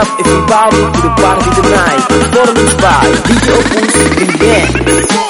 up everybody to the party tonight Performance by DJ Opus Remix